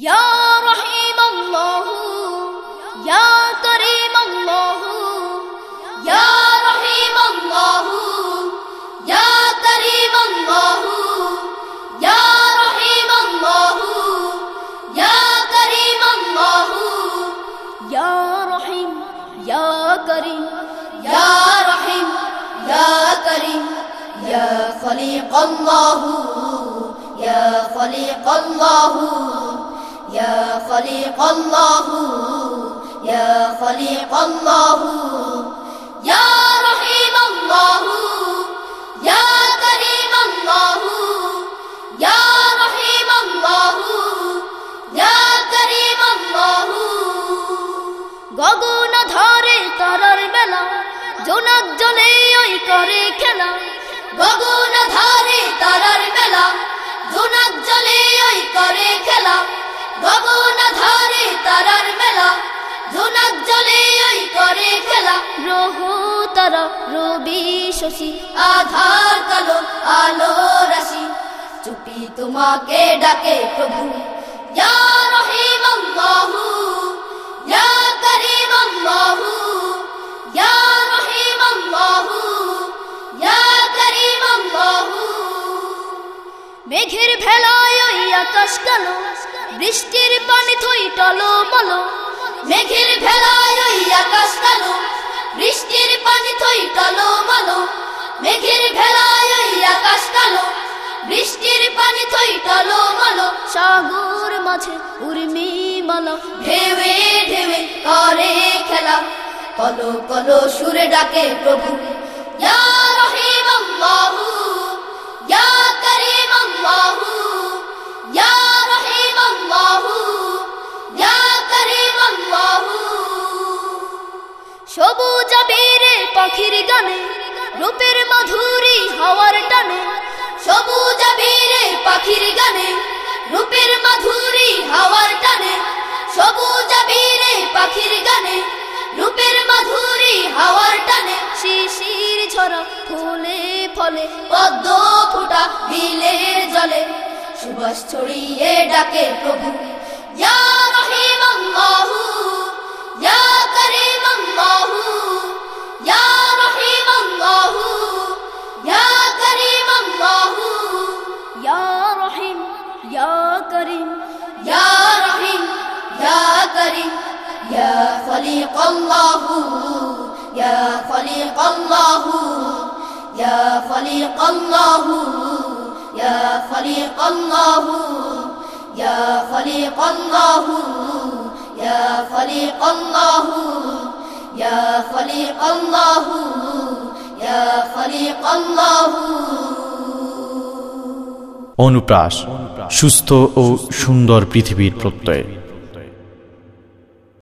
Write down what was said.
یا رحیم اللہ، یا کریم اللہ، یا رحیم اللہ، یا کریم اللہ، یا رحیم اللہ، یا کریم اللہ، یا رحیم، یا کریم، یا رحیم، یا کریم، یا خلیق اللہ، یا خلیق اللہ. يا خليق الله يا خليق الله يا رحيم الله يا كريم الله يا رحيم الله يا كريم الله গগন ধরে তারার বেলা জোনাক জলে ওই করে খেলা গগন ধরে তারার বেলা জোনাক জলে ওই করে খেলা গগন ধরে তারার জলে ওই করে খেলা। রহ তারা রবি শশী আধার কালো আলো রাশি চুপি তোমাকে ডাকে প্রভু। ইয়া রহিম আল্লাহু ইয়া করিম আল্লাহু ইয়া রহিম আল্লাহু ইয়া করিম আল্লাহু। মেঘের ভেলায় ওই আকাশ কালো বৃষ্টির পানি থই টলো মলো, মেঘের ভেলায় ওই আকাশ কালো। বৃষ্টির পানি থই টলো মলো, মেঘের ভেলায় ওই আকাশ কালো। বৃষ্টির পানি থই টলো মলো, সাগর মাঝে উর্মি মলো। ঢেউে ঢেউে করে খেলা, কলো কলো সুরে ডাকে প্রভু। ইয়া রহিম আল্লাহু, ইয়া সবুজ বীরে পাখির গানে, রূপের মাধুরী হাওয়ার টানে। সবুজ বীরে পাখির গানে, রূপের মাধুরী হাওয়ার টানে। সবুজ বীরে পাখির গানে, রূপের মাধুরী হাওয়ার টানে। শিশির ঝরা ফুলে ফলে, পদ্ম ফুটা বিলের জলে। সুবাস ছড়িয়ে ডাকে প্রভু, ইয়া রহিম ইয়া খলিক আল্লাহু ইয়া খলিক আল্লাহু ইয়া খলিক আল্লাহু ইয়া খলিক আল্লাহু ইয়া খলিক আল্লাহু ইয়া খলিক আল্লাহু ইয়া খলিক আল্লাহু ইয়া খলিক আল্লাহু অনুপ্রাস, সুস্থ ও সুন্দর পৃথিবীর প্রত্যয়।